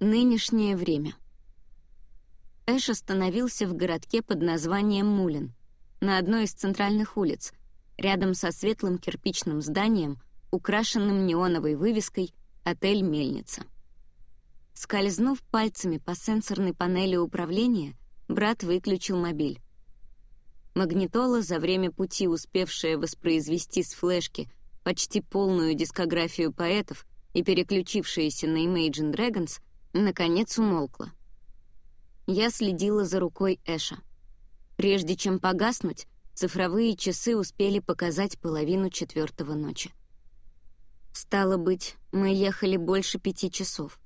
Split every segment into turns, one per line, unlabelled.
Нынешнее время. Эш остановился в городке под названием Мулин, на одной из центральных улиц, рядом со светлым кирпичным зданием, украшенным неоновой вывеской «Отель Мельница». Скользнув пальцами по сенсорной панели управления, брат выключил мобиль. Магнитола, за время пути успевшая воспроизвести с флешки почти полную дискографию поэтов и переключившаяся на Imagine Dragons, наконец умолкла. Я следила за рукой Эша. Прежде чем погаснуть, цифровые часы успели показать половину четвертого ночи. Стало быть, мы ехали больше пяти часов.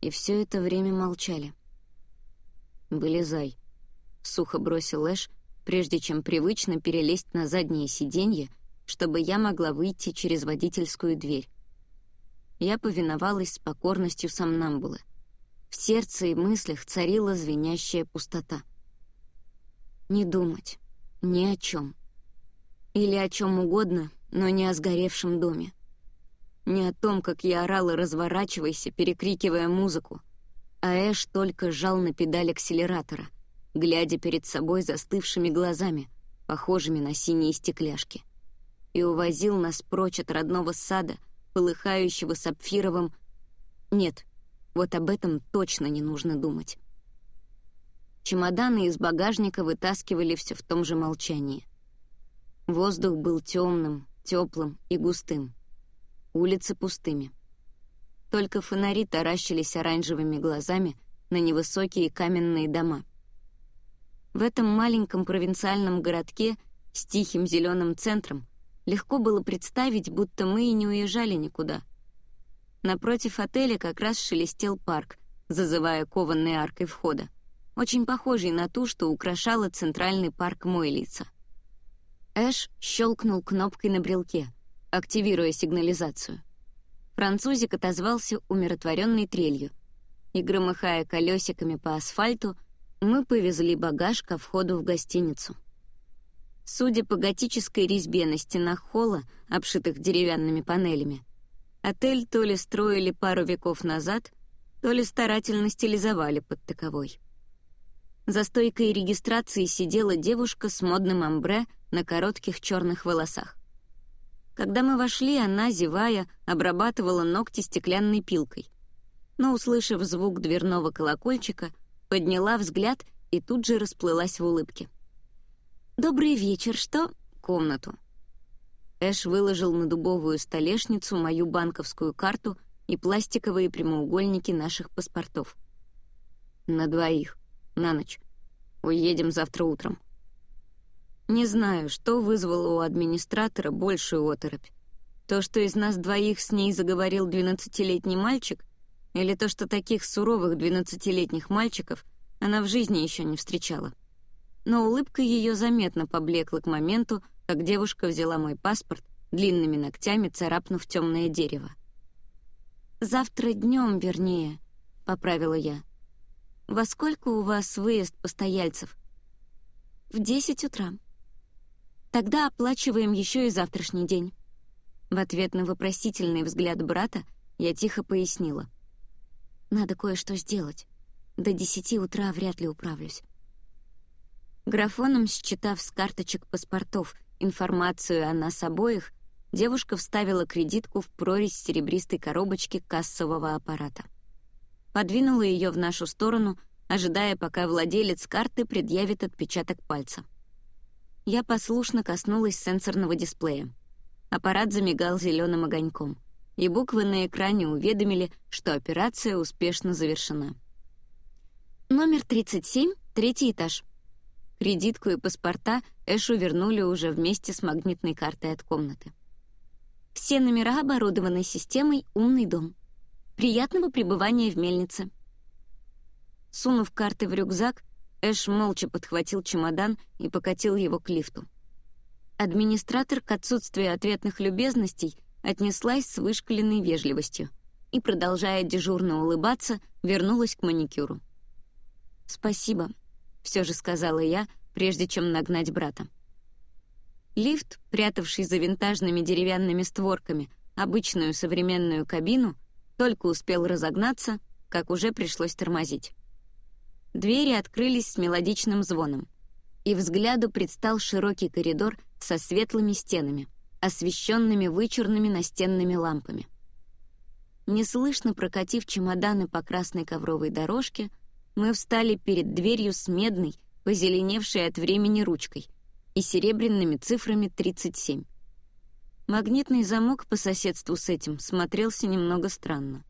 И все это время молчали. «Вылезай», — сухо бросил Эш, прежде чем привычно перелезть на заднее сиденье, чтобы я могла выйти через водительскую дверь. Я повиновалась с покорностью сомнамбулы. В сердце и мыслях царила звенящая пустота. Не думать, ни о чем. Или о чем угодно, но не о сгоревшем доме. Не о том, как я орала «разворачивайся», перекрикивая музыку, а Эш только сжал на педаль акселератора, глядя перед собой застывшими глазами, похожими на синие стекляшки, и увозил нас прочь от родного сада, полыхающего сапфировым... Нет, вот об этом точно не нужно думать. Чемоданы из багажника вытаскивали все в том же молчании. Воздух был темным, теплым и густым. Улицы пустыми. Только фонари таращились оранжевыми глазами на невысокие каменные дома — в этом маленьком провинциальном городке с тихим зеленым центром легко было представить, будто мы и не уезжали никуда. Напротив отеля как раз шелестел парк, зазывая кованной аркой входа, очень похожий на ту, что украшала центральный парк Мойлица. Эш щелкнул кнопкой на брелке, активируя сигнализацию. Французик отозвался умиротворенной трелью и, громыхая колесиками по асфальту, мы повезли багаж ко входу в гостиницу. Судя по готической резьбе на стенах холла, обшитых деревянными панелями, отель то ли строили пару веков назад, то ли старательно стилизовали под таковой. За стойкой регистрации сидела девушка с модным амбре на коротких черных волосах. Когда мы вошли, она, зевая, обрабатывала ногти стеклянной пилкой. Но, услышав звук дверного колокольчика, подняла взгляд и тут же расплылась в улыбке. «Добрый вечер, что...» «Комнату». Эш выложил на дубовую столешницу мою банковскую карту и пластиковые прямоугольники наших паспортов. «На двоих. На ночь. Уедем завтра утром». Не знаю, что вызвало у администратора большую оторопь. То, что из нас двоих с ней заговорил двенадцатилетний мальчик — или то, что таких суровых двенадцатилетних мальчиков она в жизни еще не встречала. Но улыбка ее заметно поблекла к моменту, как девушка взяла мой паспорт, длинными ногтями царапнув темное дерево. «Завтра днем, вернее», — поправила я. «Во сколько у вас выезд постояльцев?» «В десять утра». «Тогда оплачиваем еще и завтрашний день». В ответ на вопросительный взгляд брата я тихо пояснила. Надо кое-что сделать. До десяти утра вряд ли управлюсь. Графоном считав с карточек паспортов информацию о нас обоих, девушка вставила кредитку в прорезь серебристой коробочки кассового аппарата. Подвинула ее в нашу сторону, ожидая, пока владелец карты предъявит отпечаток пальца. Я послушно коснулась сенсорного дисплея. Аппарат замигал зеленым огоньком и буквы на экране уведомили, что операция успешно завершена. Номер 37, третий этаж. Кредитку и паспорта Эшу вернули уже вместе с магнитной картой от комнаты. Все номера оборудованы системой «Умный дом». Приятного пребывания в мельнице. Сунув карты в рюкзак, Эш молча подхватил чемодан и покатил его к лифту. Администратор к отсутствию ответных любезностей отнеслась с вышкаленной вежливостью и, продолжая дежурно улыбаться, вернулась к маникюру. «Спасибо», — все же сказала я, прежде чем нагнать брата. Лифт, прятавший за винтажными деревянными створками обычную современную кабину, только успел разогнаться, как уже пришлось тормозить. Двери открылись с мелодичным звоном, и взгляду предстал широкий коридор со светлыми стенами, освещенными вычурными настенными лампами. Неслышно прокатив чемоданы по красной ковровой дорожке, мы встали перед дверью с медной, позеленевшей от времени ручкой и серебряными цифрами 37. Магнитный замок по соседству с этим смотрелся немного странно.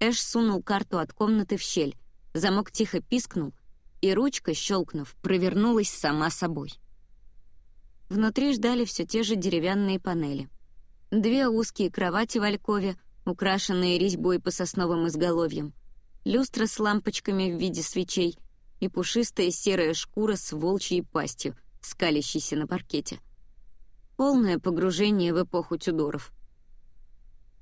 Эш сунул карту от комнаты в щель, замок тихо пискнул, и ручка, щелкнув, провернулась сама собой. Внутри ждали все те же деревянные панели. Две узкие кровати в алькове, украшенные резьбой по сосновым изголовьям, люстра с лампочками в виде свечей и пушистая серая шкура с волчьей пастью, скалящейся на паркете. Полное погружение в эпоху Тюдоров.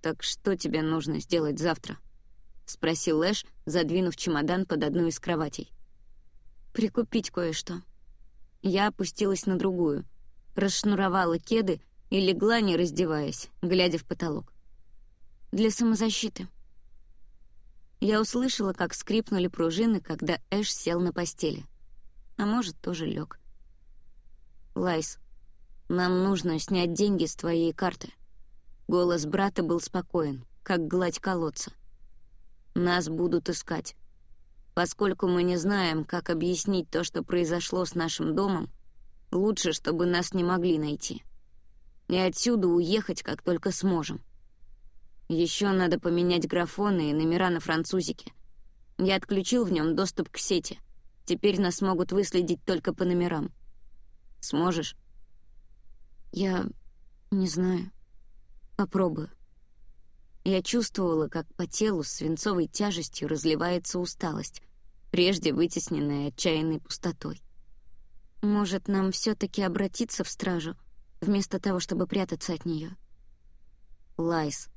«Так что тебе нужно сделать завтра?» — спросил Эш, задвинув чемодан под одну из кроватей. «Прикупить кое-что». Я опустилась на другую, расшнуровала кеды и легла, не раздеваясь, глядя в потолок. «Для самозащиты». Я услышала, как скрипнули пружины, когда Эш сел на постели. А может, тоже лег. «Лайс, нам нужно снять деньги с твоей карты». Голос брата был спокоен, как гладь колодца. Нас будут искать. Поскольку мы не знаем, как объяснить то, что произошло с нашим домом, лучше, чтобы нас не могли найти. И отсюда уехать, как только сможем. Еще надо поменять графоны и номера на французике. Я отключил в нем доступ к сети. Теперь нас могут выследить только по номерам. Сможешь? Я не знаю. Попробую. Я чувствовала, как по телу свинцовой тяжестью разливается усталость, прежде вытесненная отчаянной пустотой. Может, нам все-таки обратиться в стражу, вместо того, чтобы прятаться от нее? Лайс.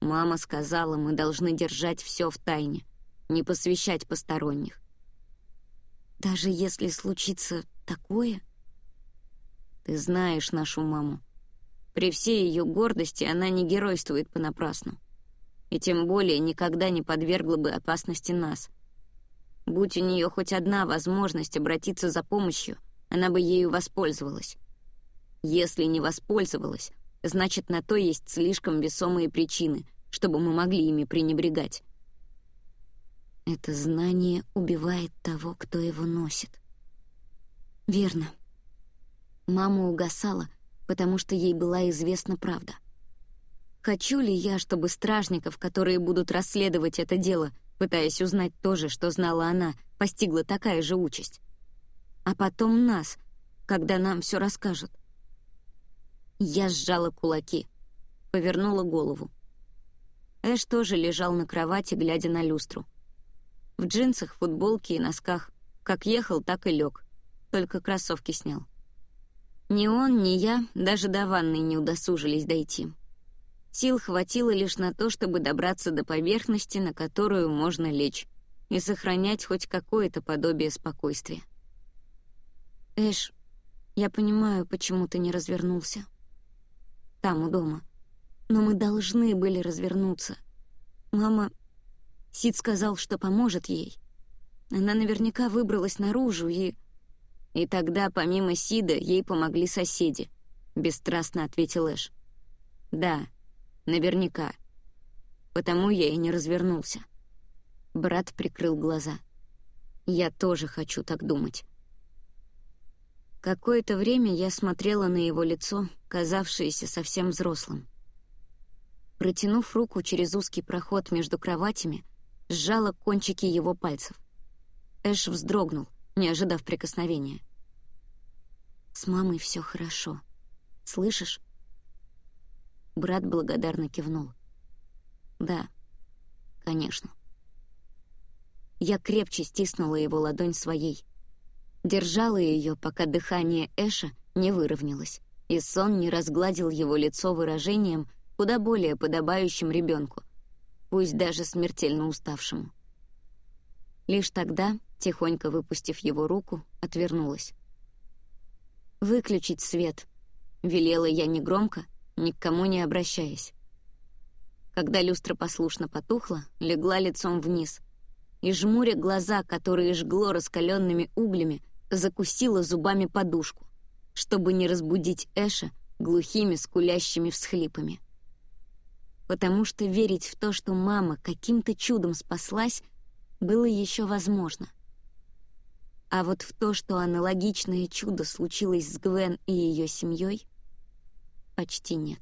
Мама сказала, мы должны держать все в тайне, не посвящать посторонних. Даже если случится такое? Ты знаешь нашу маму. При всей ее гордости она не геройствует понапрасну. И тем более никогда не подвергла бы опасности нас. Будь у нее хоть одна возможность обратиться за помощью, она бы ею воспользовалась. Если не воспользовалась, значит, на то есть слишком весомые причины, чтобы мы могли ими пренебрегать. Это знание убивает того, кто его носит. Верно. Мама угасала, потому что ей была известна правда. Хочу ли я, чтобы стражников, которые будут расследовать это дело, пытаясь узнать то же, что знала она, постигла такая же участь? А потом нас, когда нам все расскажут. Я сжала кулаки, повернула голову. Эш тоже лежал на кровати, глядя на люстру. В джинсах, футболке и носках. Как ехал, так и лег. Только кроссовки снял. Ни он, ни я даже до ванной не удосужились дойти. Сил хватило лишь на то, чтобы добраться до поверхности, на которую можно лечь, и сохранять хоть какое-то подобие спокойствия. «Эш, я понимаю, почему ты не развернулся. Там, у дома. Но мы должны были развернуться. Мама... Сид сказал, что поможет ей. Она наверняка выбралась наружу и... «И тогда, помимо Сида, ей помогли соседи», — бесстрастно ответил Эш. «Да, наверняка. Потому я и не развернулся». Брат прикрыл глаза. «Я тоже хочу так думать». Какое-то время я смотрела на его лицо, казавшееся совсем взрослым. Протянув руку через узкий проход между кроватями, сжала кончики его пальцев. Эш вздрогнул, не ожидав прикосновения. «С мамой все хорошо. Слышишь?» Брат благодарно кивнул. «Да, конечно». Я крепче стиснула его ладонь своей. Держала ее, пока дыхание Эша не выровнялось, и сон не разгладил его лицо выражением, куда более подобающим ребенку, пусть даже смертельно уставшему. Лишь тогда тихонько выпустив его руку, отвернулась. «Выключить свет», — велела я негромко, ни к кому не обращаясь. Когда люстра послушно потухла, легла лицом вниз и, жмуря глаза, которые жгло раскаленными углями, закусила зубами подушку, чтобы не разбудить Эша глухими скулящими всхлипами. Потому что верить в то, что мама каким-то чудом спаслась, было еще возможно. А вот в то, что аналогичное чудо случилось с Гвен и ее семьей, почти нет.